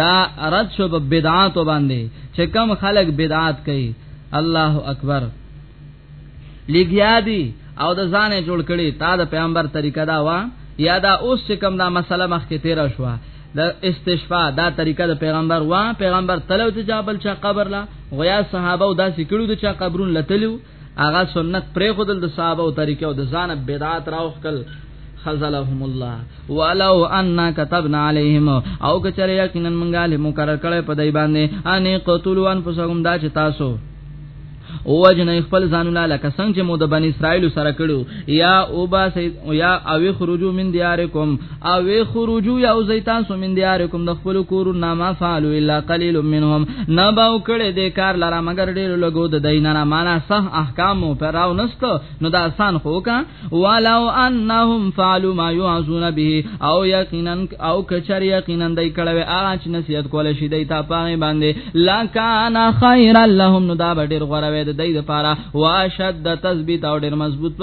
دا رد شو په بدعات باندې چې کم خلک بدعات کوي الله اکبر لګیا دي او د ځانې جوړ کړي تا د پیغمبر طریقه دا وا یا دا اوس چې کم دا مسله مخ کې تیر شو د استشفاء دا طریقه د پیغمبر وا پیغمبر تلو چې جابل چا قبر لا غیا صحابه او دا سکړو د چا قبرون لتلو هغه سنت پرې خودل د صحابه او طریقې او د ځان بدعات راوخل خزلهم الله ولو ان كتبنا عليهم او کچره یقینا منګه له مقرر کړه په دای باندې ان قتلوا انفسهم دا چې تاسو او وجن خپل ځانونه لکه څنګه چې مو د بنی اسرائیل سره کړو یا او با یا او خروجو من دیارکم او وی خروجو یا او زیتان سو من دیارکم د خپل کور نه ما فعلوا الا قليل منهم نه باو کړه د کار لره مگر ډیر لګو د دین نه معنا صح احکام پراو نست نو دا آسان خو کا ولو انهم فعلوا ما يعذون به او یقینا او کچر یقینا دای کړه وی اچ نصیحت کول شي دای تا پاره باندې لا کان خیر لهم نو دا ډیر غره وی د دای لپاره واشد تثبیت او ډیر مضبوط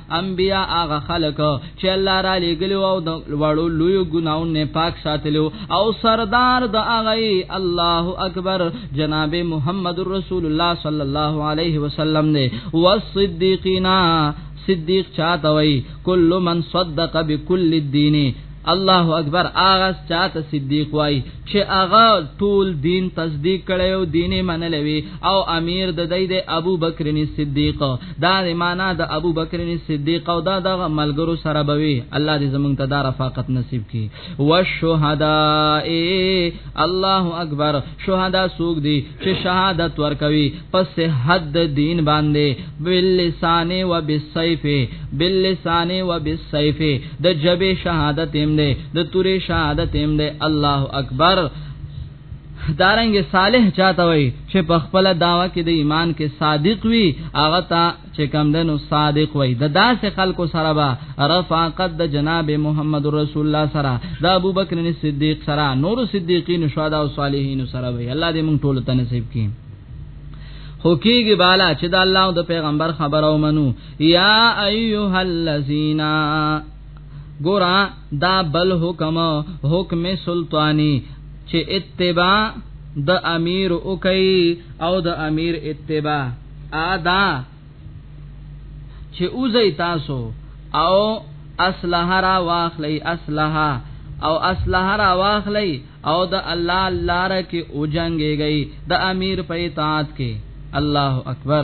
انبیا هغه خلق چې الله را لېګلو او د وړو لوی ګناو نه پاک ساتلو او سردار د هغه الله اکبر جناب محمد رسول الله صلی الله علیه وسلم نه والصدیقینا صدیق چاته وای کل من صدق بكل الدین الله اکبر اغه چاته صدیق وای چې اغه ټول دین تصدیق کړي او دین منلې وي او امیر د دې د ابو بکر صدیق دا د معنا د ابو بکر صدیق او دا د ملګرو سره بوي الله دې زمونږ ته دا رفاقت نصیب کړي والشهداء الله اکبر شهدا سوق دي چې شهادت ورکوي پس حد دین باندې باللسان و بالسيف باللسان و بالسيف د جبه شهادت هم ده د تورې شهادت هم ده الله اکبر دارنګ صالح چاته وي چې په خپل داوا کې د ایمان کې صادق وي هغه ته چې کم دنو صادق وي د داسې خلکو سره به رفاقت د جناب محمد رسول الله سره د ابوبکر صدیق سره نور صدیقین شهدا او صالحین سره وي الله دې موږ ټول ته نصیب کړي هو کېږي بالا چې د الله او د پیغمبر خبره ومنو یا ایها الذین ګورا دا بل حکم حکم سلطانی چې اتباع د امیر او کوي او د امیر اتباع ادا چې اوځي تاسو او اصلح را واخلې اصلح او اصلح را واخلې او د الله لار کې او جنگيږي د امیر په اطاعت کې الله اکبر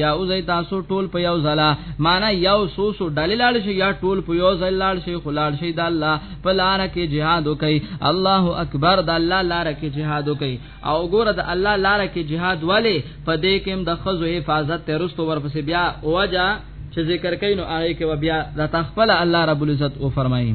یا اوځي تاسو ټول په یو ځلا معنا یو سو سو ډلې لاړ شي یا ټول په یو ځل لاړ شي خلاړ شي د الله په لار کې jihad وکي الله اکبر د الله لار کې jihad وکي او ګوره د الله لار کې jihad والے په دې کې د خزو حفاظت ترستو ورپسې بیا اوجا چې ذکر کینو هغه کې بیا د تخپل الله رب العزت او فرمایي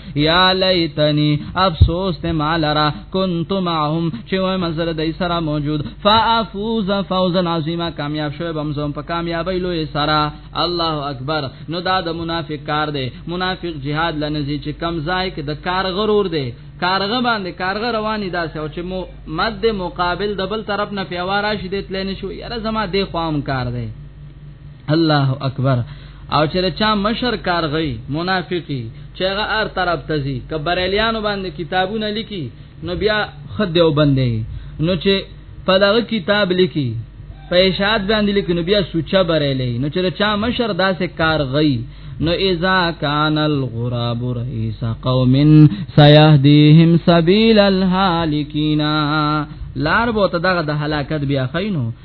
یا لیتنی افسوس ته مالرا كنت معهم چې و منظر دای سره موجود فافوز فوزا عظیما کامیاب شوه بم زم په کامیابی لوی سره الله اکبر نو دا د منافق کار دی منافق جهاد لنزی چې کم ځای کې د کار غرور دی کارغه باندې کارغه رواني داسې او چې مو مد مقابل د بل طرف نه پیوارا شي د تلین شو یاره زما د خوام کار دی الله اکبر او چې چا مشر کارغی منافقی چې هغه ار طرف تزي کبرلیانو باندې کتابونه لیکي نو بیا خد یو بندي نو چې په دغه کتاب لیکي په اشاعت باندې لیکي نو بیا سوچا برېلې نو چې چا مشر داسې کارغی نو اذا کان الغراب رئیس قوم سيهديهم سبيل الهالكين لار بوته دغه د هلاکت بیا خینو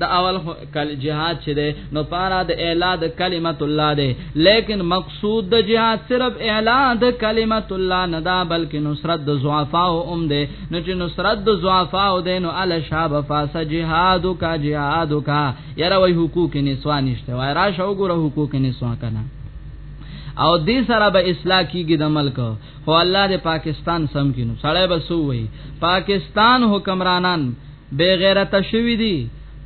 دا اول کل جهاد چې ده نو پارا د اعلا د کلمت الله ده لیکن مقصود د جهاد صرف اعلا د کلمت الله نه دا بلکې نصرت د ضعفا او ام ده نو چې نصرت د ضعفا او ده نو ال شاب فاس جهاد کا جهاد کا یره وای حقوق نسوا نشته وای را شو ګره حقوق نسوا کنه او دې سره به اصلاح کیږي د ملک خو الله دې پاکستان سم کینو سړی به سو وای پاکستان حکمرانان بغیرت شوی دی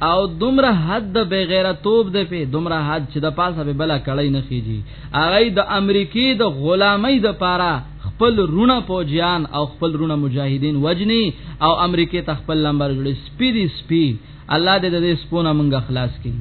او دومره حد د بغیرتوب دی په دومره حد چې د پاسه به بلا کړی نه خيږي هغه د امریکای د غلامۍ د پاره خپل رونه پوجیان او خپل رونه مجاهدین وجنی او امریکای ته خپل لمبر جوړي سپی دی سپی الله دې د دې سپونه مونږه خلاص کړي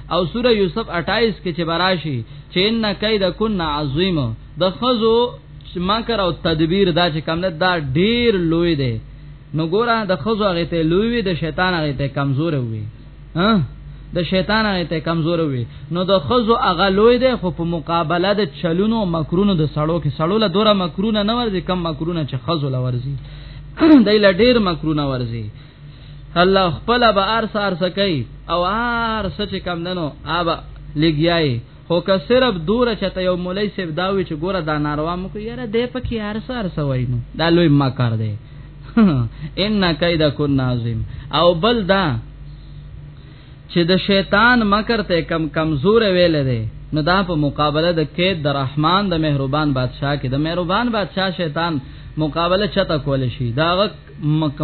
او سوره یوسف 28 کې چې براشي چې ان کید کن عظیم د خزو مکر او تدبیر دا چې کم نه دا ډیر لوی دی نو ګوره د خزو هغه ته لوی وي د شیطان هغه ته کمزور وي ها د شیطان هغه ته کمزور وي نو د خزو هغه لوی دی خو په مقابله د چلونو مکرونو د سړو کې سړو له دوره مکرونه نه ورځي کم مکرونه چې خزو لورځي دای له ډیر مکرونه ورځي الله خپل به ارس ارس کوي او ار سچ کم دنو ابا لګیای خو که صرف دور چته یو مولای سیف داوی چې ګوره دا ناروا مکو یاره دې پکې ارس ارس وای نو دا لوی مکر دی ان کیدا کو ناظم او بل دا چې د شیطان مکر ته کم کمزور ویل دی نو دا په مقابله د کید د رحمان د مهربان بادشاہ کې د مهربان بادشاہ شیطان مقابله چته کول شي دا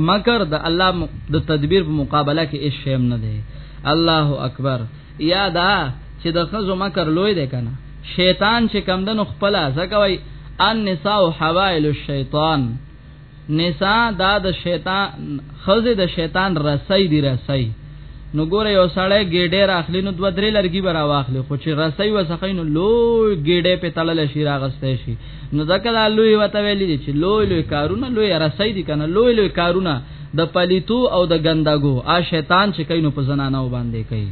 مکر د الله د تدبیر په مقابله کې هیڅ شی نه دی الله اکبر یادا چې د خزو مکر لوی دی کنه شیطان چې کم دنو خپل ځکوي ان نساء حوائل الشیطان نساء دا د شیطان خزه د شیطان رسۍ دی رسۍ نو ګوره یو سړی ګیډه راخلی نو دو درې لرګي به راواخلي خو چې رسۍ وسخې نو لوی ګیډه په تړل شي راغسته شي نو ځکه دا لوی وته ویل دي چې لوی لوی کارونه لوی رسۍ دي کنه لوی لوی کارونه د پلیتو او د ګندګو آ شیطان چې کینو په زنانو باندې کوي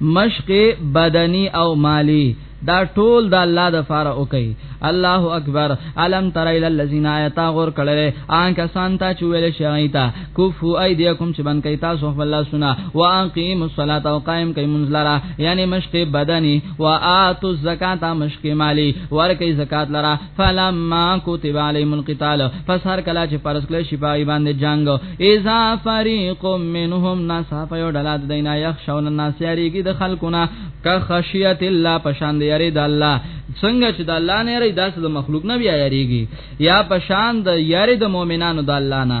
مشق بدنی او مالی دا ټول د الله د فار او کوي الله اکبر علم تر ال الذين ايتا غور کړل ان کسان ته چويل شایتا کوفو ايديکم چې بن کوي تاسو خپل الله سنا واقيم الصلاه او قائم کوي منزلرا یعنی مشق بدني واتو الزکات مشق مالی ور کوي زکات لرا فلما كتب عليهم القتال پس هر کلا چې فرض کړی شي پای باندې جنگ اذا فريق منهم ناس فيو دلات دینا يخشون الناس یریږي د خلقنا ک خشیت الله پشان دی یری د الله څنګه چې د الله نه یری داس د مخلوق نه بیا یریږي یا پشان د یری د مؤمنانو د الله نه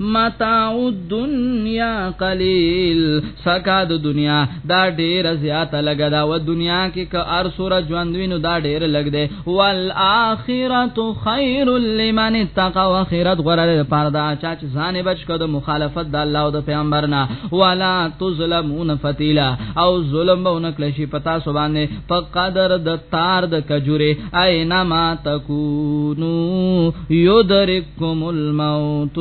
متاع الدنیا قلیل سکا د دنیا دا ډیر زیات لګ دا و دنیا کې ک ار سور ژوند وینو دا ډیر لګ دی والآخرۃ خیر لمن اتقى واخرت غره لپاره دا چا چې ځان بچ کړ د مخالفت د الله او د پیغمبر نه ولا تظلمون فتیلا او ظلم به نکړي شي پتا سو باندې په قدر د تار د کجوره اينما تکونو یو در کم الموت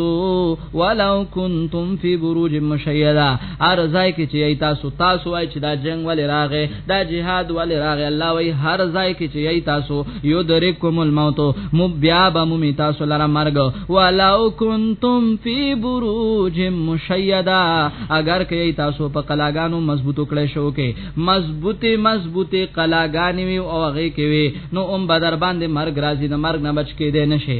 ولو کنتم فی بروج مشیدا هر ځای کې چې ای تاسو تاسو وای چې دا جنگ ولې راغې دا جهاد ولې راغې الله وای هر ځای کې چې ای تاسو یو درې کوم الموت مو بیا به مو می تاسو لره مرګ ولو کنتم فی بروج مشیدا اگر کې ای تاسو په قلاګانو مضبوطو کړې شو کې مضبوطه مضبوطه قلاګانې او هغه کې وي نو ام بدر باندې مرګ راځي د مرګ نه بچ کې دی نشي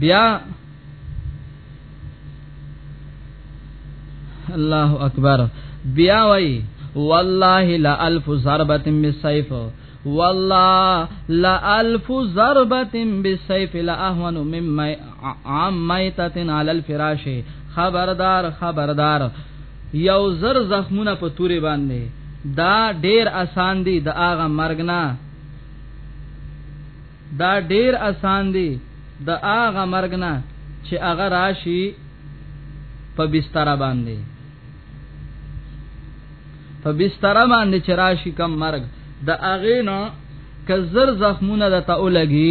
بیا الله اکبر بیا وای والله لا الف ضربه بالسيف والله لا الف ضربه بالسيف لا اهون مما عميته على الفراش خبردار خبردار یو زر زخمونه په توري باندې دا ډیر اسان دي د اغه مرګ نه دا ډیر اسان دی د هغه مرګ نه چې هغه راشي په بستر باندې په بستر باندې چې راشي کم مرګ د هغه نه کزر زخمونه د تاولګي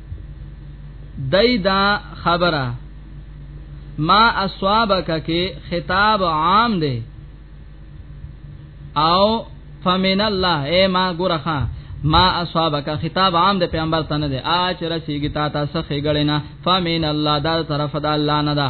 دای دا خبره ما اصحابک کې خطاب عام دی او فمن الله اے ما ګورخه ما اصحابک خطاب عام د پیغمبر ته نه دی اچ رسیږي تا ته سخه غړینا فمن الله دا طرف د الله نه ده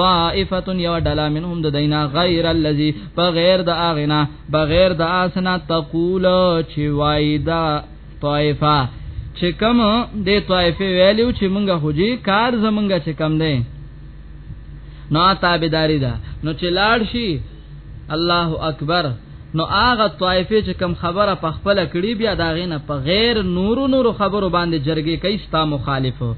طائفه یو ډلا منهم د دینا غیر الذی بغیر د اغنا بغیر د اسنا تقول چې وایدا طائفه چې کوم د طائفه ویلو چې مونږه خوږي کار زمونږه چې کم دی نو تابعداري ده نو چې لاړ شي الله اکبر نو هغه طائفه چې کم خبره په خپل کړي بیا دا غینه په غیر نورو نورو خبرو باندې جرګې کوي ستا مخالفو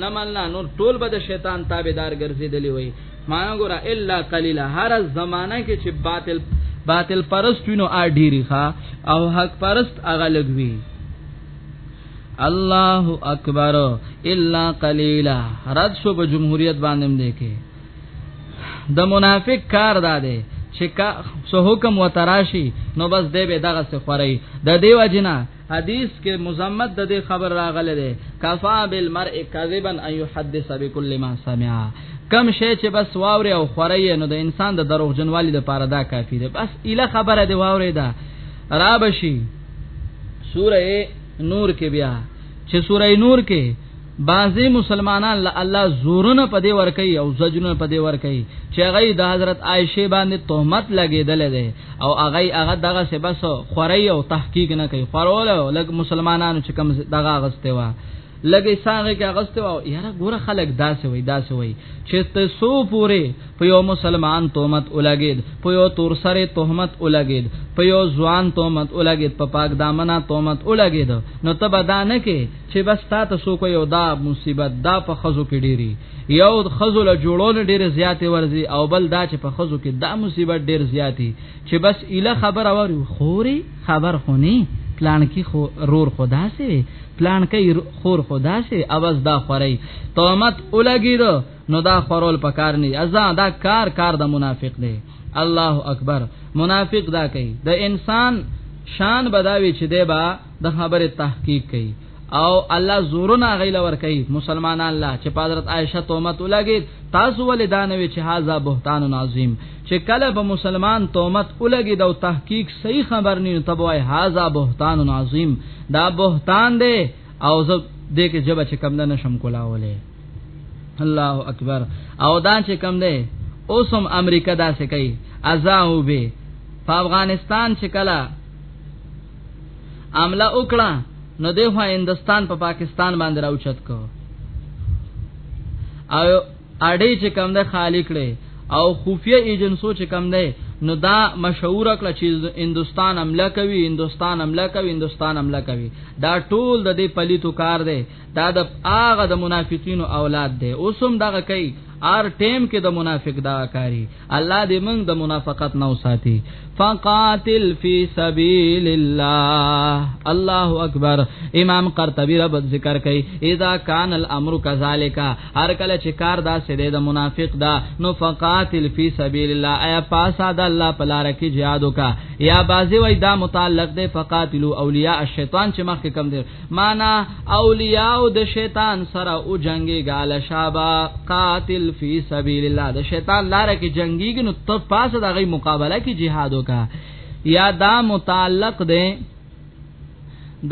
نه منله نو ټول به د شیطان تابعدار ګرځیدلی وي معنا ګوره الا قليلا هر زمانہ کې چې باطل باطل پرست وینو ا ډیری ښا او حق پرست اغه لګوي الله اکبر الا قليلا رد شو په جمهوریت باندې مده کې د منافق کار داده چې کا سو حکم وتراشي نو بس دې به دغه څه خوري د دیو جنا حدیث کې مزمت د دې خبر راغله ده کفا بالمرء کذبا ان يحدث بكل ما سمع کم شی چې بس واوري او خوري نو د انسان د دروغ جنوالي د پاره دا کافی ده بس اله خبره دی واوري دا رابشي سوره نور کې بیا چې سوره نور کې بعضی مسلمانان له الله زورونه په دی ور کوي او زجرونه په دی ور کوي چې هغه د حضرت عائشه باندې تهمت لګیدل دي او هغه هغه دغه سه بس خوري او تحقیق نه کوي خورول لګ مسلمانانو چې کم دغه غسته وا لګي ساغه کې غسته وا یاره ګوره خلک داسې وي داسې وي چې ته سو پوره په یو مسلمان تهمت ولګید په یو تور سره تهمت ولګید په یو ځوان تهمت ولګید په پاک دامنه تهمت ولګید نو ته بدانه کې چې بس تا ته سو کو یو دا مصیبت دا په خزو کې ډیری یو خزو له جوړول ډیر زیاتې ورزي او بل دا چې په خزو کې دا مصیبت ډیر زیاتی چې بس اله خبر اور خوري خبر خونی پلان کې خو رور خدا سي پلان کې خور خدا سي اواز دا خوري تومت اولګیر نو دا خورول پکار نه ازا دا کار کار د منافق دی الله اکبر منافق دا کوي د انسان شان بداوي چې دی با د خبره تحقیق کوي او الله زورنا غیل ور کوي مسلمانان لا چې حضرت عائشه تومت ولګي تاسو ولې دا نه وی چې هاذا بهتان عظیم چې کله به مسلمان تومت ولګي دا تحقیق صحیح خبر نه ته وای هاذا بهتان عظیم دا بهتان دی او زه دې کې جبه چې کم نه شم کولاوله الله اکبر او دا چې کم دی اوسم امریکا دا څه کوي ازاو به په افغانستان چې کله عمله وکړه نو د هندستان په پا پاکستان باندې راوچت کو او اړې چې کم ده خالی کړي او خفیه ایجنسو چې کم ده نو دا مشهور کړه چې هندستان حمله کوي هندستان حمله کوي هندستان حمله کوي دا ټول د دې پلیتو کار دی دا د هغه د منافقینو اولاد دی اوسم دغه کوي ار ټیم کې د منافق دا کاری الله دې موږ د منافقت نو ساتي فقاتل فی سبیل الله الله اکبر امام قرطبی رب ذکر کوي اذا کان الامر کذالک هر کله چې کار دا سده د منافق دا نو فقاتل فی سبیل الله ایا پاسا د الله په لار کې jihad وکا یا بازی وای دا متعلق دی فقاتلوا اولیاء الشیطان چې مخکې کم دی معنا اولیاء د شیطان سره او جنگي غال شابا قاتل فی سبیل الله د شیطان لار کې جنگي نو ته پاسه د غي مقابله کې jihad وکا یا دا متعلق ده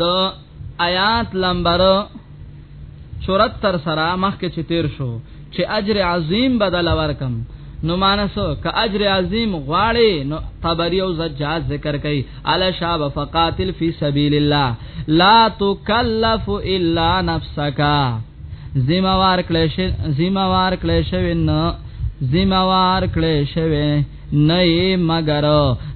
د آیات لمبر 74 سره مخکې چې تیر شو چې اجر عظیم بدل ورکم نو مانس ک اجر عظیم غواړي نو طبری او زجاج ذکر کوي الا شاب فقاتل فی سبیل الله لا تکلف الا نفسک زموار کلیش زموار کلیش وین زموار کلیش وین نه مگر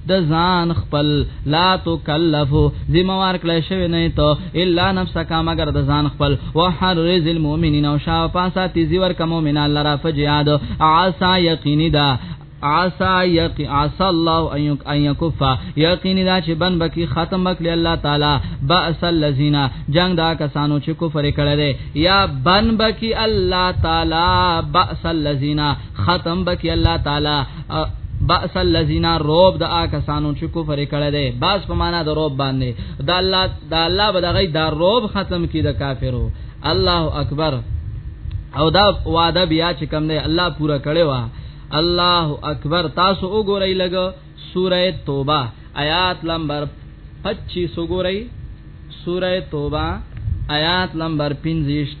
د ځان خپل لا تکلف ذمہ وار کړی شوی نه ته الا نفسک مگر د ځان خپل وحرز المؤمنین او شاو پاسا تیزی ور کوم مؤمنان لرا فجیاد عسا یقینی دا عسا یق عسا الله ان یکف یقین دا چې بن بکی ختم وکړي الله تعالی باس الذین جنگ دا کسانو چې کفر کړي یا بن بکی الله تعالی باس الذین ختم بکی الله تعالی باس الذین روب د آکسانو چې کفر کړه دے باس په معنا د روب باندې د الله د الله بدغی دا روب ختم کی د کافرو الله اکبر او دا وعده بیا چې کوم دی الله پورا کړی وا الله اکبر تاسو وګورئ لګ سوره توبه آیات نمبر 25 وګورئ سوره توبه آیات نمبر 25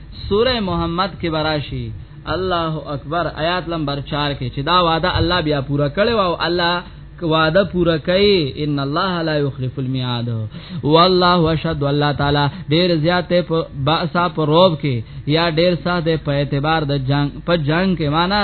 سوره محمد کې براشي الله اکبر آیات نمبر 4 کې چې دا وعده الله بیا پورا کړو او الله وعده پورا کوي ان الله لا يخلف الميعاد والله وشهد الله تعالی ډیر زیاته په باسا په روب کې یا ډیر ساده په اعتبار د جنگ په جنگ کې معنا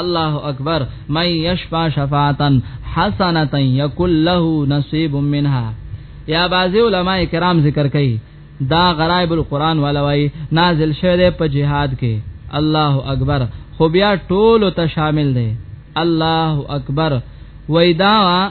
الله اکبر من یشفع شفاعتا حسنه یکل له نصیب منها یا بعضی علما کرام ذکر کوي دا غرائب القرآن ولوي نازل شوه دی په جهاد کې الله اکبر خو بیا ټول ته شامل دی الله اکبر وېدا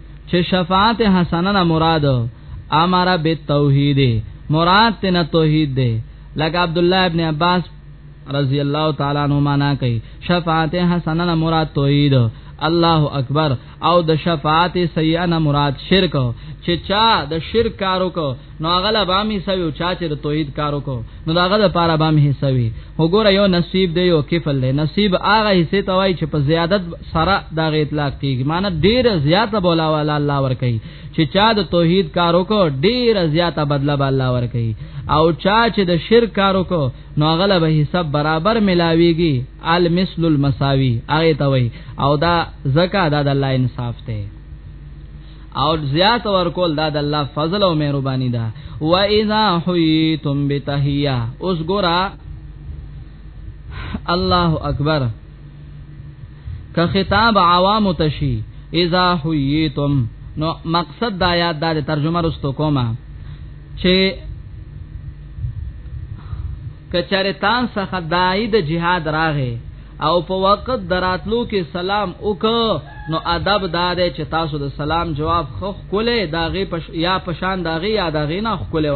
چې شفاعت حسنه نه مراد امر بالتوحید مراد ته نه توحید دی لکه عبد الله ابن عباس رضی الله تعالی عنہ معنا کوي شفاعت حسنه نه مراد توحید الله اکبر او د شفاعت سیئه نه مراد شرک چې چا د شرک کارو کو نو هغه لا به می سوي چا چې د توحید کارو کو نو داغه د پاره به می سوي وګوره یو نصیب دی یو کفل دی نصیب هغه حصے ته وای چې په زیادت سره داغه اطلاق کیږي معنی ډیر زیاته بولا والا الله ور کوي چې چا د توحید کارو کو ډیر زیاته بدله به الله ور کوي او چا چې د شرک کارو کو نو هغه له حساب برابر ملاويږي المثل المساوي هغه ته وای او دا زکه دا د الله انصاف ته او زیات ورکول دا د الله فضل او مهرباني ده و اذا حیتم بتحیه اوس ګورا الله اکبر که خطاب عوام تشی اذا حیتم نو مقصد دا یاد دا ترجمه رستو کومه چې کچره تان څخه دای د جهاد راغې او په وخت دراتلو کې سلام وک نو ادب دا دی چې تاسو د سلام جواب خخ کوله داغه پش یا پشان داغه یا داغه نه خکوله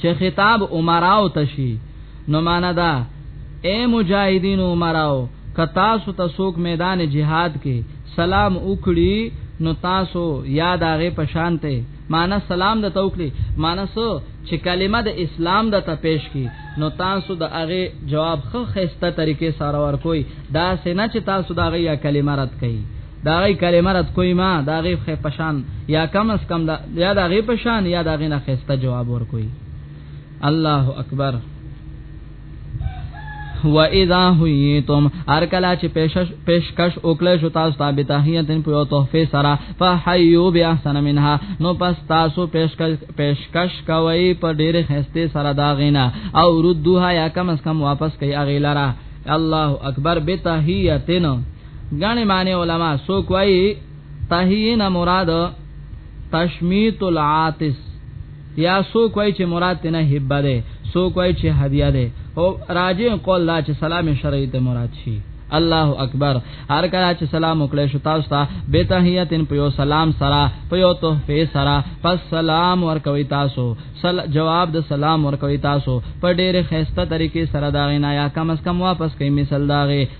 چې خطاب عمراو تشي نو معنا دا اے مجاهدین عمراو که تاسو ته څوک میدان جهاد کې سلام وکړي نو تاسو یاد هغه پشانته معنا سلام د توکلی معنا سو چې کلمه د اسلام د ته پیش کی نو تاسو د هغه جواب خو خسته طریقې سره ورکوي دا سینه چې تاسو د هغه یا کلمه رد کړي دا غي کلمه رات کوي ما دا غي خې پشان یا کم اس کم دا یا دا غي پشان یا دا غي نه خسته جواب ور کوي الله اکبر و اذا حیتم هر کلا چې پیشش پیشکش وکړې شو تاسو ته به تحیتن په تحفه سره فحیو بیا احسن منها نو پس تاسو پیشکش پیشکش کوي په ډېر خسته سره دا غینا او ردوها یا کم اس کم واپس کوي اغه لرا الله اکبر به تحیتن غنی معنی علما سوک وای تهین مراد تشمیت العاطس یا سوک وای چې مراد تنه هبه ده سوک وای چې هدیه ده او راجع قول دا چې سلام شرعی ته مراد شي الله اکبر هر کله چې سلام وکړې شو تاسو ته به تحیتن په یو سلام سره په یو تحفه سره پس سلام ورکوي تاسو سل جواب د سلام ورکوي تاسو په ډېر خسته طریقې سره دا غنا یا کم اس کم واپس کوي مثال داغه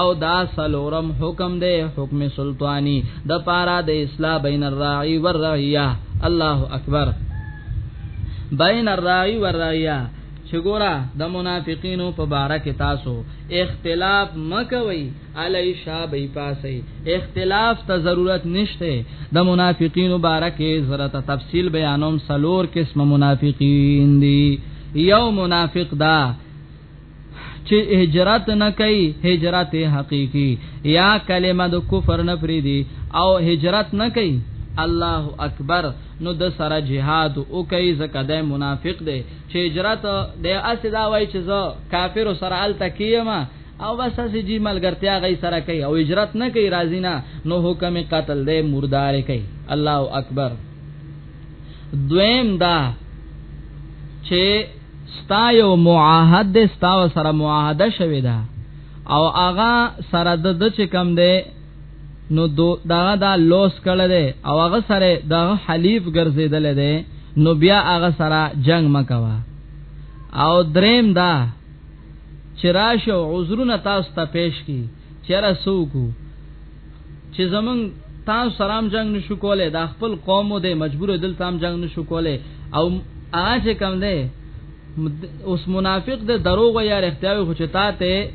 او دا سلورم حکم دی حکم سلطانی د پارا د اصلاح بین الراعی والرعیه الله اکبر بین الراعی والرعیه چې ګوره د منافقینو په باره کې تاسو اختلاف مکوي علی شابه پاسي اختلاف ته ضرورت نشته د منافقینو باره کې ضرورت تفصیل بیانوم سلور قسم منافقین دي یو منافق دا چې هجرت نه کوي هجرت حقيقي یا کلمه د کفر نه فریدي او هجرت نه کوي الله اکبر نو د سره جهاد او کوي زکه د منافق دی چې هجرت د اسدا وای چې زه کافر سره ال تکیما او بس اسی جی ملګرتیا غي سره کوي او هجرت نه کوي راضی نه نو حکم قتل دی مردار کوي الله اکبر دویم دا چې ستا یو معاهد دې ستا سره معاهده شوی دا او هغه سره د د چې کم دی نو دو دا دا لوس کړه دی او هغه سره د حلیف ګرځیدل دی نو بیا هغه سره جنگ مکوا او دریم دا چې راشه عذرونه تاسو ته پیش کی چیرې سوکو چې زمون تاسو سره هم جنگ نشو کولای دا خپل قوم دې مجبور دلته هم جنگ نشو کولای او اج کم دې اوس منافق دې دروغ یا اختیاوي خو چې تا ته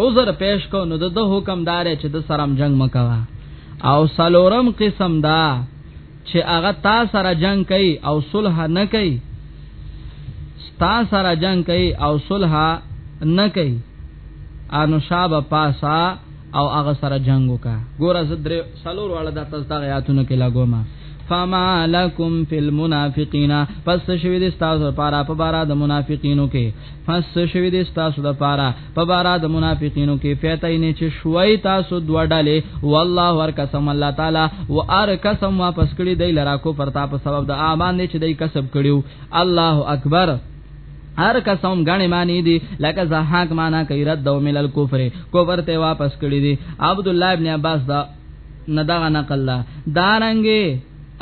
عذر پیش کو نو د حکم دار چې د سره هم جنگ مکوا او سلورم قسم دا چې هغه تا سره جنگ کوي او صلح نه کوي ستا سره جنگ کوي او صلح نه کوي انو شاب پاسا او هغه سره جنگ وکا ګوره زدر سلور والا د تاسو ته یاتونه کې لګوما فما لکم فی المنافقین پس شوی د تاسو لپاره په بارا د منافقینو کې پس شوی د تاسو لپاره په بارا د منافقینو کې فیتاین چې شوي تاسو دوه ډلې والله ور قسم الله تعالی و ار قسم واپس کړی دی لرا کو پرتا په سبب د امان دی چې دی کسب کړیو الله اکبر هر قسم غنی معنی دي لکه زهاک معنا کوي رد او ملل کفر کفر ته واپس کړی دي عبد الله ابن عباس دا نه دا نقل دا دارنګي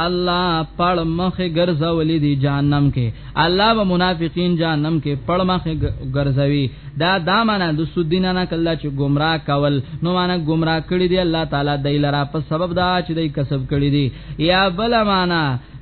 الله پړ مخ ګرځولې دي جهنم کې الله به منافقین جهنم کې پړ مخ ګرځوي دا دا معنا د سودین نه کله چې گمراه کول نو معنا گمراه کړی دی الله تعالی دای لرا په سبب دا چې دای کسب کړی دی یا بل معنا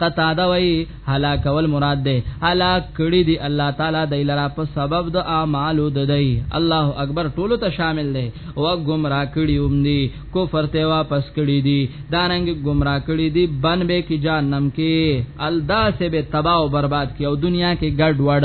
قطاده وای هلاکول مراد ده هلاک کړي دي الله تعالی د لرا په سبب د اعمالو د دی الله اکبر ټولو ته شامل دی او گمراه کړي هم دي کفر ته واپس کړي دي داننګ گمراه کړي دي بن به کې جهنم کې الدا سے به تباہ او برباد کې او دنیا کې ګډ وډ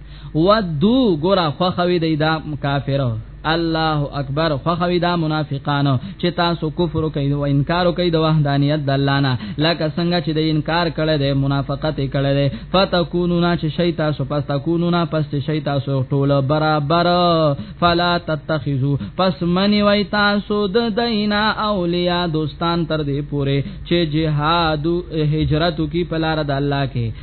ودو ګورا خوخوي دی دا کافر الله اکبر خوخوي دا منافقانو چې تاسو کفر کوي او انکار کوي د وحدانيت د الله نه لکه څنګه چې د انکار کړي د منافقت کړي ده فتكونون چې شي تاسو پس تكونون پس چې شي تاسو ټول برابر فلا تتخذوا پس منی وای تاسو د دینا اولیاء دوستان تر دې پوره چې جهاد هجرت کی پلار د الله کې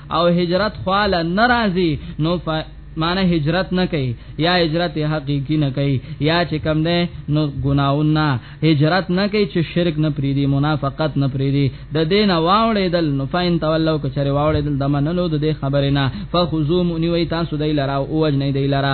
او هجرت خواله ناراضي نو ف معنی هجرت نه کوي یا هجرت حقيقي نه کوي یا چې کم ده نو ګناونه هجرت نه کوي چې شرک نه پریدي منافقت نه پریدي د دین واوړې دل نو فین تولو کچره واوړې دل د منلو د خبرې نه فخذو مونی وي تاسو دی لرا او وجنې دی لرا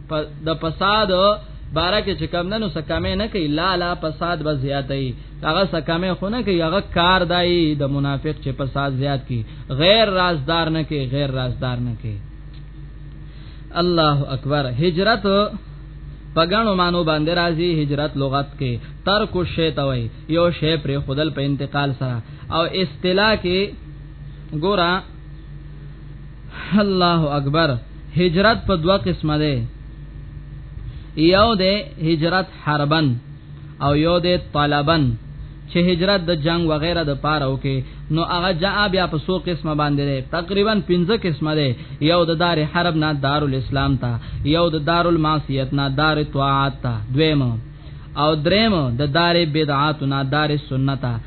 د فساد بارکه چې کم ننو سکمه نه کوي لا لا فساد به زیاتای هغه سکمه خو نه کوي هغه کار دی د منافق چې فساد زیات کی غیر رازدار نه کوي غیر رازدار نه کوي الله اکبر هجرت پګانو مانو باندې راځي هجرت لغت کې ترک شی توي یو شی پر خودل په انتقال سره او اصطلاح کې ګورا الله اکبر هجرت په دوا قسمه ده یو ده هجرت حربن او یو ده طلبن چې هجرت د جنگ وغیرہ د پاره وکي نو هغه جاء بیا په سو قسمه باندې ده تقریبا 15 قسمه ده یو د دار حرب نه دار الاسلام ته یو د دار المعصیت نه دار طاعت ته دویم او دریم د دار بدعات نه دار سنت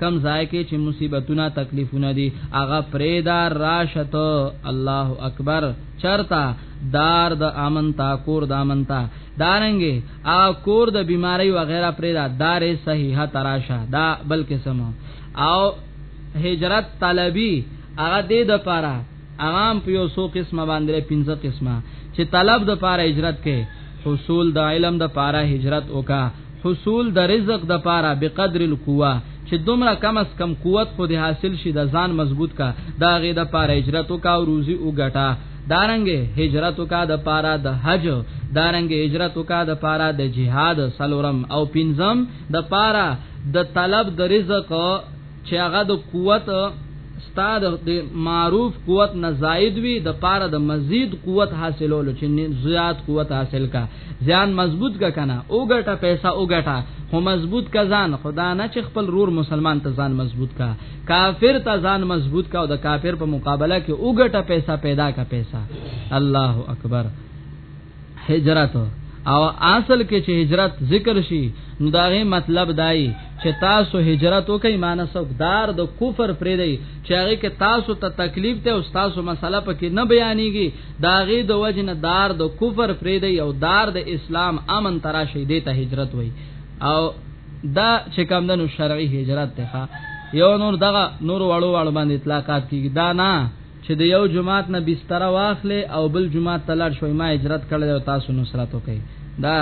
کم ځای کې چې مصیبتونه تکلیفونه دي هغه پرېدا راشت الله اکبر چرتا دار د امن تا کور د امن تا دارنګي ا کور د بیماری و غیره پرېدا دار صحیحه تراشه دا بلکې سمو او هجرت طلبي هغه دې د پاره هغه هم په یو څو قسمه باندې پنځه قسمه چې طلب د پاره هجرت کې حصول د علم د پاره هجرت وکا حصول د رزق د پاره بقدر القوه چې دومره کم اس کم قوت خو د حاصل شي د ځان مضبوط کا دا غي د پاره هجرت وکا او روزي وګټا دارنګ هجرت وکا د پاره د حج دارنګ هجرت وکا د پاره د جهاد سلورم او پنځم د پاره د طلب د رزق چې هغه د قوت استاد د معروف قوت نه زائد وي د پاره د مزید قوت حاصلولو چې زیات قوت حاصل کا ځان مضبوط کا کنه او ګټه پیسې او ګټه خو مضبوط کا ځان خدا نه چې خپل رور مسلمان ته ځان مضبوط کا کافر ته ځان مضبوط کا او د کافر په مقابله کې او ګټه پیسې پیدا کا پیسې الله اکبر هجرت او اصل کې چې هجرت ذکر شي نو دا غي مطلب دای چې تاسو هجرت وکئ معنی سوګدار د کفر پرې دی چې هغه کې تاسو ته تکلیف ته او تاسو مسله پکې نه بیانېږي دا غي د وجنه دار د کفر پرې دی او دار د اسلام امن تراشي دی ته هجرت وای او دا چې کوم د شرعي هجرت ته یو نور دغه نور وړو وړو باندې اطلاقات کیږي دا نه چې د یو جومات نه بستره واخلې او بل جومات ته لاړ شوي ما هجرت کړی او تاسو نصرت وکړي دا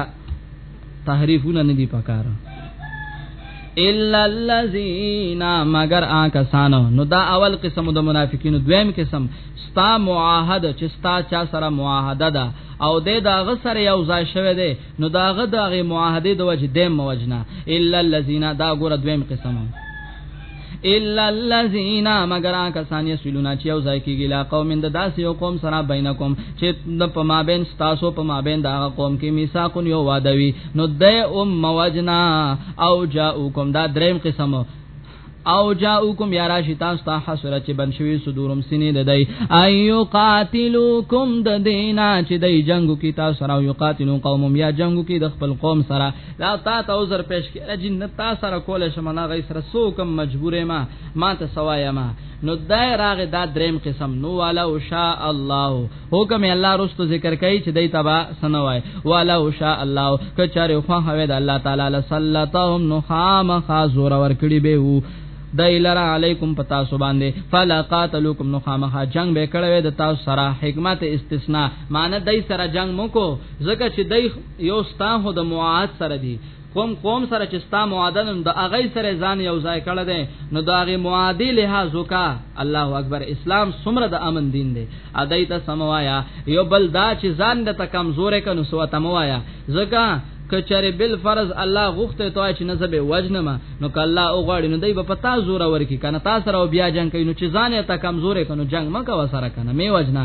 تحریفونه نه دي پکاره الا الذين مگر آکسانو نو دا اول قسم د منافقینو دویم قسم ستا معاهد چې ستا چا سره معاهده ده او د داغه سره یو ځای شوه دی نو داغه دغه معاهده د وجه د موجنه الا الذين دا ګور دویم قسم الا الذين مگر کسان یسلون چې یو ځای کېږي لا قوم د داسې یو قوم سره بینکم چې د په مابین تاسو په مابین دا قوم کې میثاق یو وعده وي نو د ام موجنا او جاءکم دا دریم قسم او جاءوکم یا راشی تاسو ته حسره چې بن شوی صدورم سینې د دی ایو قاتلوکم د دینا چې د جنگو کې تاسو سره یو قاتلو قوم یا جنگو کې د خپل قوم سره دا تا ته عذر پیش کړه جن نه تا سره کول شم نه غي سره سو کم مجبورې ما ما ته سوایا ما نو دا راغه دا دریم قسم نو والا او شاء الله حکم الله رستو ذکر کوي چې دای تبا سنوای والا او شاء الله کچاره خو هوی د الله تعالی لسلطهم نو خام خازور ور کړی به وو دایلرا علیکم پتا سو باندې فلا قاتلکم نو خامخا جنگ به کړه د تاسو سره حکمت استثناء معنی دای سره جنگ مو کو زکه چې دای یو ستا خو د معاد سره دی کوم قوم سره چې ستا معاده نو د اغه سره ځان یو ځای کړه دی نو د اغه معادی لحاظ وکا الله اکبر اسلام سمره د امن دین دی ادای ته سموایا یو بل دا چې ځان د ته کمزور کنو سو ته موایا زکه کچره بل فرض الله غوخته تو چې نسب وجنم نو کله او غاړي نو دای په پتا زور ورکی کنه تاسو را بیا جنگ کینو چې ځان ته کمزور کنو جنگ مکه وسره کنه می وجنا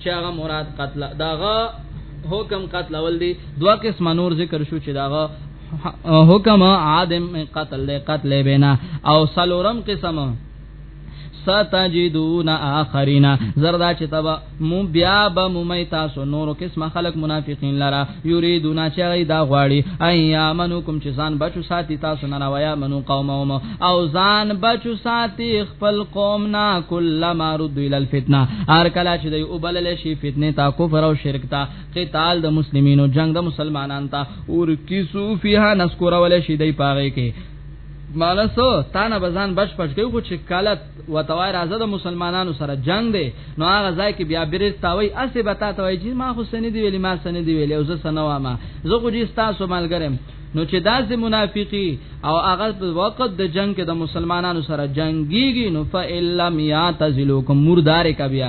چې هغه مراد قتل داغه حکم قتل ول دي دوا قسم نور ذکر شو چې داغه حکم عادم قتل له قتل بنا او سلورم قسم ستجدون اخرین زردا چې تبا مو بیا به مو مې تاسو نورو قسم خلق منافقین لرا یریدون چې هغه دا غواړي ایامنکم چې ځان بچو ساتي تاسو نه راویا منو قومهم او ځان بچو ساتي خپل قوم نه کله ما رد ال الفتنه هر کله چې دی او بلل شي فتنه تا کفر او شرک تا قتال د مسلمانینو جنگ د مسلمانان تا اور کیسو فیها نذکر ول شي دی پاره کې مالسو تانه بزان بچ پچ کوي خو چې کله وتوای راځه د مسلمانانو سره جنگ دی نو هغه ځای کې بیا برز تاوي اسه بتا ته وای چې ما خو سن دی ویلی ما سن دی ویلی او زه سنوا ما زه خو جی تاسو ملګرم نو چې داسې منافقی او هغه په وخت د جنگ کې د مسلمانانو سره جنگيږي نو فإلم يعتزلوکم مردار کبیا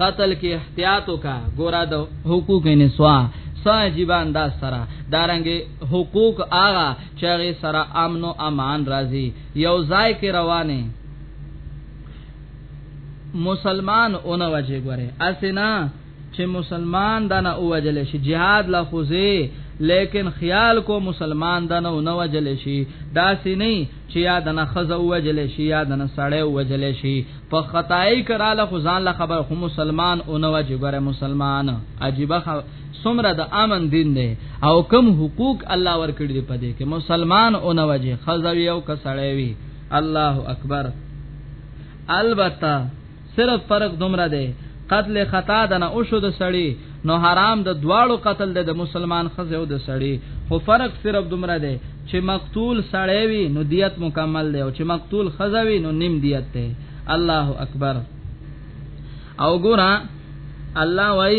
قتل کې احتیاط وکا ګورا د حقوق نسوا سا عجیب انداز سره دارنګ حقوق آغا چغه سره امن او امان راځي یو ځای کې روانه مسلمان اون وجه ګوره اسنا چې مسلمان دنه اوجل شي jihad لا خوځي لیکن خیال کو مسلمان دنه اون وجل شي دا سینې چې یا د نه خزه وجل شي یا د نه سړی وجل شي په خدای کراله خو ځان له خبر خو مسلمان او نو چې ګره مسلمان عجیب سمره د امن دین دی او کم حقوق الله ورکړي دی پدې کې مسلمان او نو چې خزه وی او کسړی وی الله اکبر البته صرف فرق دومره دی قتل خطا د نه اوشو د سړی نو حرام د دواړو قتل د مسلمان خزه او د سړی خو فرق صرف دومره دی چې مقتول سړی وي نو دیت مکمل دی او چې مقتول خزه وي نو نیم دیت دی الله اکبر او ګورا الله وای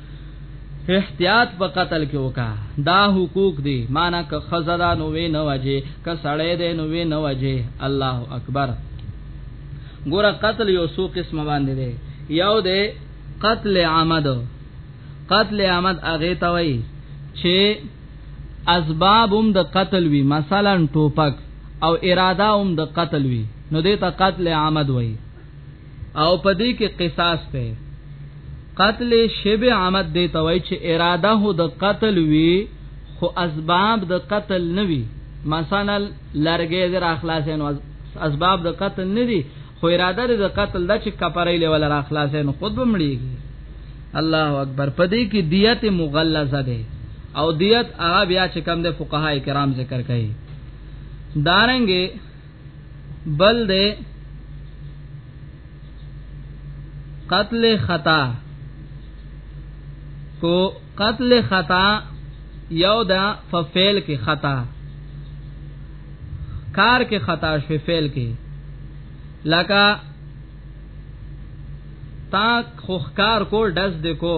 احتیاط په قتل کې وکا دا حقوق دی معنا که خزدا نو وې نه وجه که سړې دې نو وې نه وجه الله اکبر ګور قتل یو سو قسم باندې دی یو دی قتل عمد قتل عمد اغه توي چې اسباب هم د قتل وی مثلا ټوپک او اراده هم د قتل وی نو دې ته قتل عمد وای او پدې کې قصاص ته قتل شبه عمد دی توای چې اراده هو د قتل وی خو اسباب د قتل نه وی مثلا لرګې در اخلاصې نو اسباب د قتل نه دي خو اراده د قتل د چې کپرې لول را اخلاصې نو خود بمړيږي الله اکبر پدې کې دیت مغلظه ده او دیت هغه بیا چې کم د فقهای کرام ذکر کوي دارنګه بل دې قتل خطا کو قتل خطا یو دا ففعل کې خطا کار کې خطا شو فعل کې لکه تا خوخکار کو دز دکو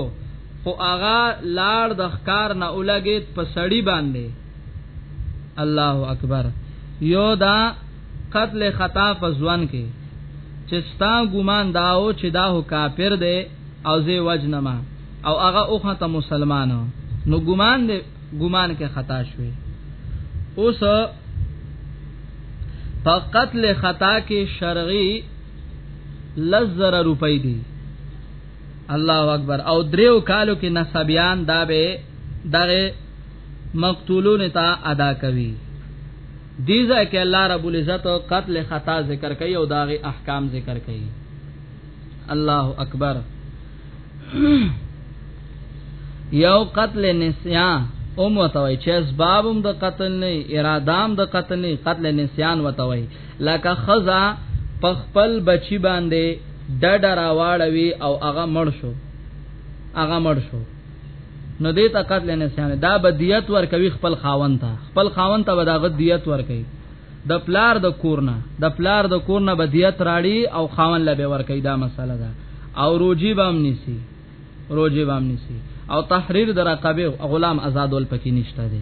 خو آغا لار د خکار نه اولګید په سړی باندې الله اکبر یو دا قتل خطا په ځوان کې چې ستا ګمان دا او چې دا هو کافر دی او زی وجنما او هغه اوخه ته مسلمان نو ګمان دی ګمان کې خطا شوی اوس په قتل خطا کې شرعي لزر روپۍ دي الله اکبر او دریو کالو کې نسبیان دا به دغه مقتولون ته ادا کوي دې ځکه الله رب العزت قتل خطا ذکر کوي او داغه احکام ذکر کوي الله اکبر یو قتل نسیان اوم وتوي چې اسبابم د قتل نه ارادام د قتل نه قتل نسیان وتوي لکه خزا پخپل بچی باندې ډډه راواړوي او هغه مړ شو هغه مړ شو نو دې ته قتل نسیان دا بدیت ور کوي خپل خاون ته خپل خاون ته به دا غدیت ور کوي د پلار د کورنا د پلار د کورنا بدیت راړي او خاون لبه ور کوي دا مسله ده او روجي بام نسی روجي بام نسی او تحریر در رقبه او غلام آزادول پکې نشته دي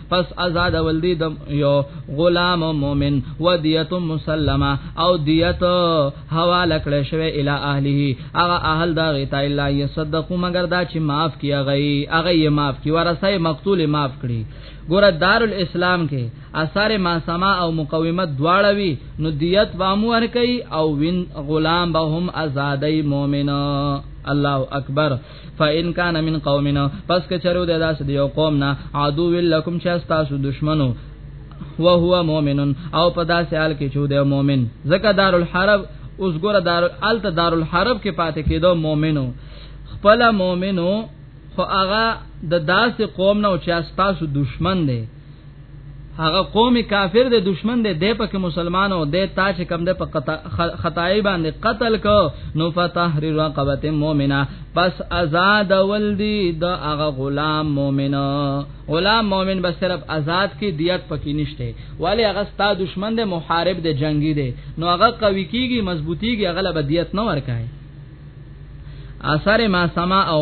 پس آزاد ول دي د یو غلام مؤمن ودیت مسلمه او دیت حواله کړی شوی اله اهله هغه اهل دا غیتا الا یصدقو مگر دا چې معاف کیه غي هغه یې معاف کی ورسه مقتول معاف کړي ګوره دار الاسلام کې اثر ما سما او مقاومت دواړه وی نو دیت وامور کوي او وین غلام به هم آزادای مؤمنه الله اکبر فإن كان من قومنا پس که چرو د داس دیو قوم نه عدو لکم چې تاسو دشمنو وهو مؤمن او په داسې حال کې چې دی مؤمن زکه دارالحرب اوس ګوره دار الته دارالحرب کې پاتې کېدو مؤمنو خپل مؤمنو خو هغه د داسې قوم نه او چې تاسو دشمن دی هغه قوم کافر دی دشمن دی د پک مسلمان او د تا چې کم ده په خدای باندې قتل کو نو فتحریر رقبه مؤمنه پس آزاد ول دی د هغه غلام مؤمن غلام مؤمن بس صرف آزاد کی دیت پکې نشته ولی هغه ستا دشمن دی محارب دی جنگی دی نو هغه قوی کیږي مضبوطیږي هغه له بدیت نه ورکای اثر ما سما او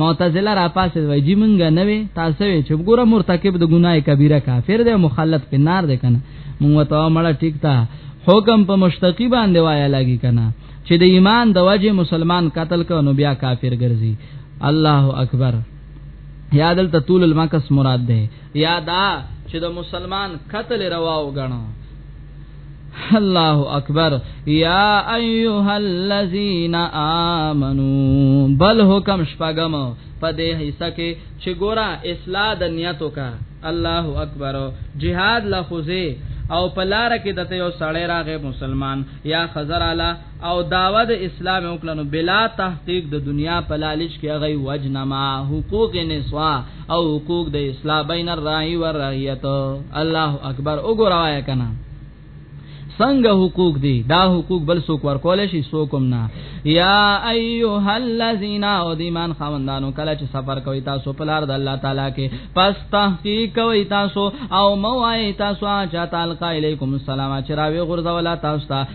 معتزله را پاسې وای جی مونږ نه وي تاسو وي چې ګوره مرتکب د ګناه کبیره کافر دی مخلد په نار دی کنه مونږ ته مړه ټیک تا حکم په مشتقی باندې وایا لګی کنه چې د ایمان د وجه مسلمان قتل کو نو بیا کافر ګرځي الله اکبر یا دلته طول المکس مراد ده یا دا چې د مسلمان قتل روا وګڼو الله اکبر یا ایها الذین آمنو بل حکم شپګم په دې حصہ کې چې ګورا اصلاح د نیتو کا الله اکبر جهاد لخوزه او پلار کې دته یو سړی راغې مسلمان یا خزر اعلی او داوا د اسلام وکړه نو بلا تحقیق د دنیا په لالچ کې هغه وجنما حقوق نسوا او حقوق د اصلاح بین الرای و رعیت الله اکبر وګوروایا کنه څنګه حقوق دي دا حقوق بل څوک ورکول شي څوک هم نه یا ایها الذین او د ایمان خوندانو کله چې سفر کوي تاسو په لار د الله تعالی کې پس تحقیق کوي تاسو او موای تاسو چې تعالی علیکم السلام چې راوي غرزه ولا تاسو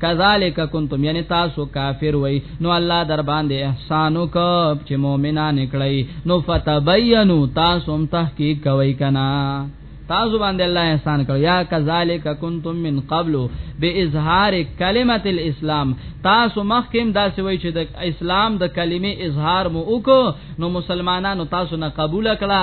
کذالک کنتم یعنی تاسو کافر وای نو الله در باندې احسان وک چې مؤمنان کړی نو فتبینو تاسو هم تحقیق کوي کنا تاسو باندې الله احسان کړ یا کذالک کنتم من قبل باظهار کلمت الاسلام تاسو مخکیم دا سوي چې د اسلام د کلمې اظهار مو وک نو مسلمانانو تاسو نه قبول کړه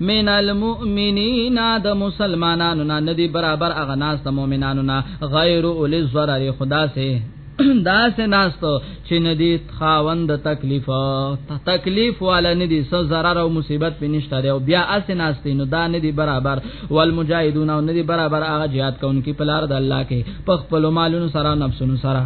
من المؤمنین د مسلمانانو نه ندی برابر اغه ناس د مؤمنانو نه غیر اول الضرر خدا سے دا سے ناستو چې ندی خاوند تکلیف تکلیف والا ندی سو zarar او مصیبت په نشته دی او بیا اس ناستې نو دا ندی برابر والمجاهدون او ندی برابر هغه jihad کوونکی په لار د الله کې په خپل مالونو سره نفسونو سره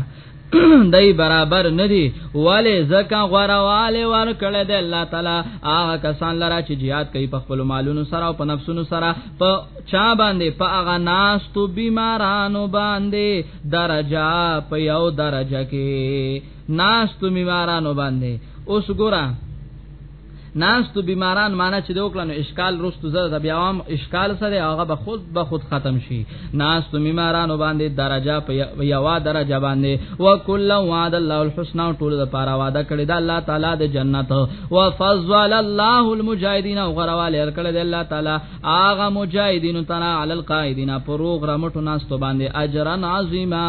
دای برابر ندی والے زکا غورواله ور کړه د الله تعالی هغه کسان لرا چې jihad کوي په خپل مالونو سره او په نفسونو سره په چا باندې په هغه ناس تو بیمارانو باندې درجه په یو درجه کې ناس تو بیمارانو باندې اوس ګورم ناستو بیماران معنی چې د وکړنو اشکال رستو زره د بیا هم اشکال سره هغه به خود به خود ختم شي ناستو بیمارانو باندې درجه په یوا درجه باندې وکل وعد الله الحسنا ټول د پاره وعده کړی دا الله تعالی د جنت وفضل الله المجاهدین او غرواله کړی د الله تعالی آغا مجاهدینو تنا علی القائدین پروغ رمټو ناستو باندې اجرن عظیما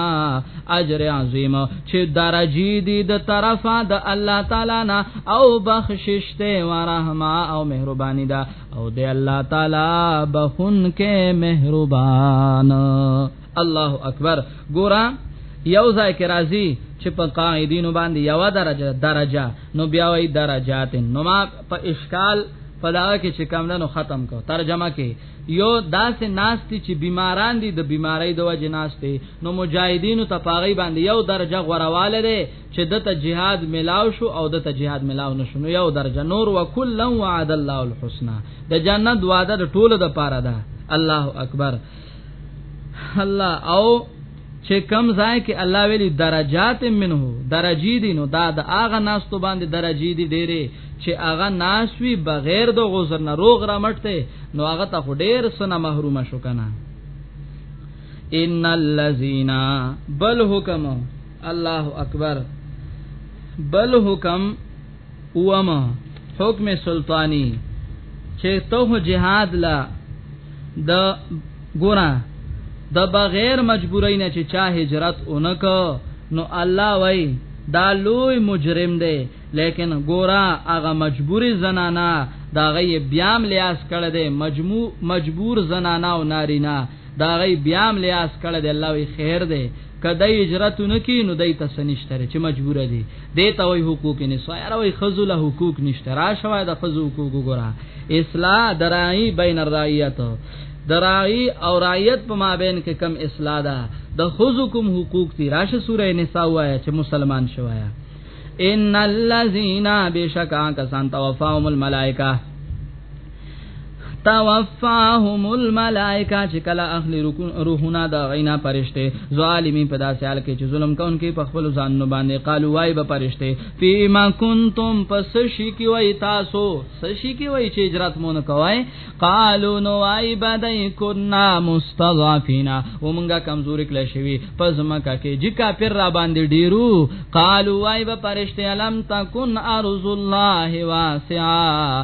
اجر عظیم چې درجی دی د طرفه د الله تعالی نه او بخشش ته و رحمه او مهربانی ده او د الله تعالی بخون کې مهربان الله اکبر ګورا یو ځای کې راځي چې په قائدینو باندې یو درجه درجه نو بیا وی درجات نو ما په اشکال په دا کې چې کم نه ختم کو ترجمه کې یو داسې ناشتي چې بیماران دي د بیماری د وجه ناشته نو مجاهدینو ته پاغي باندې یو درجه غورواله ده چې د ته جهاد ملاو شو او د ته جهاد ملاو نشو نو یو درجه نور وکلا وعد الله الحسنا د جنت وعده د ټولو د پاره ده الله اکبر الله او چې کم ځای کې الله ویلي درجات منه درجی دي نو دا د اغه ناستو باندې درجی دي ډېره چې اغه ناسوي بغیر د غوزر نه روغ را مټته نو اغه ته ډېر سنه محروم شو کنه ان الذين بل حکم الله اکبر بل حکم اوما حکم سلطانی چې ته جهاد لا د ګنا د بغیر مجبورۍ نه چې چا هجرت اونک نو الله وای دا لوی مجرم دی لیکن ګورا هغه مجبوری زنانا دا غي بیام لیاس کړه دی مجموع مجبور زنانا او نارینا دا غي بیام لیاس کړه دی الله وی خیر دی که دای هجرت نه کی نو دای ته سنشتره چې مجبور دي دیته وای حقوق نه سو یاره وای خزو له حقوق نشته را شوای د خزو حقوق ګره اصلاح درای بین الرعیت درای او رعیت په مابین کې کم اصلاح ده د خزو کوم حقوق دي راشه سوره نساء وای چې مسلمان شوایا ان الذين بشکا کسان توفاهم الملائکه توفاهم الملائکه چې کله اخلي روحونه د غینا پرشته ظالمی په داسې حال کې چې ظلم کوونکي په خپل ځان نه باندې قالو وای به پرشته فيما كنتم پس شي کې وای تاسو سشي کې وای چې هجرت مون کوی قالو نو وای بدای کنا مستضعفینا ومنګه کمزوري کله شوی پس مکه کې چې کافر را باندې ډیرو قالو وای به پرشته علم تکون ارز الله واسعا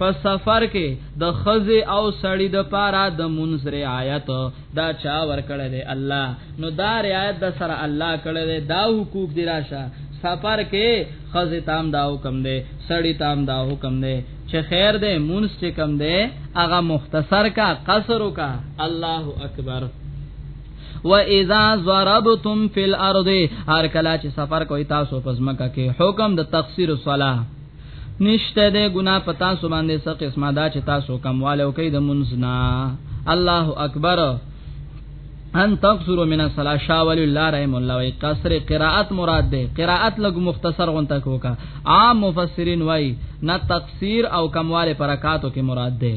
په سفر کې د خزه او سړی د پاره د منځ رعایت دا چا ور کړی دی الله نو دا رعایت د سره الله کړی دی دا حقوق دی راشه سفر کې خزه تام دا حکم دی سړی تام دا حکم دی چې خیر دی منځ چې کم دی هغه مختصر کا قصر کا الله اکبر و اذا ضربتم فی الارض هر کلا چې سفر کوي تاسو پزماکه کې حکم د تقصیر الصلاه نشته ده ګنا پتا سو باندې څه قسمه دا چې تاسو کمواله او کید منزنا الله اکبر ان تقصروا من الصلاه شاول الله رحم الله وی قصر قرائت مراد ده قرائت لګ مختصر غونته کوکا عام مفسرین وای نه تقصیر او کمواله پرکاتو کې مراد ده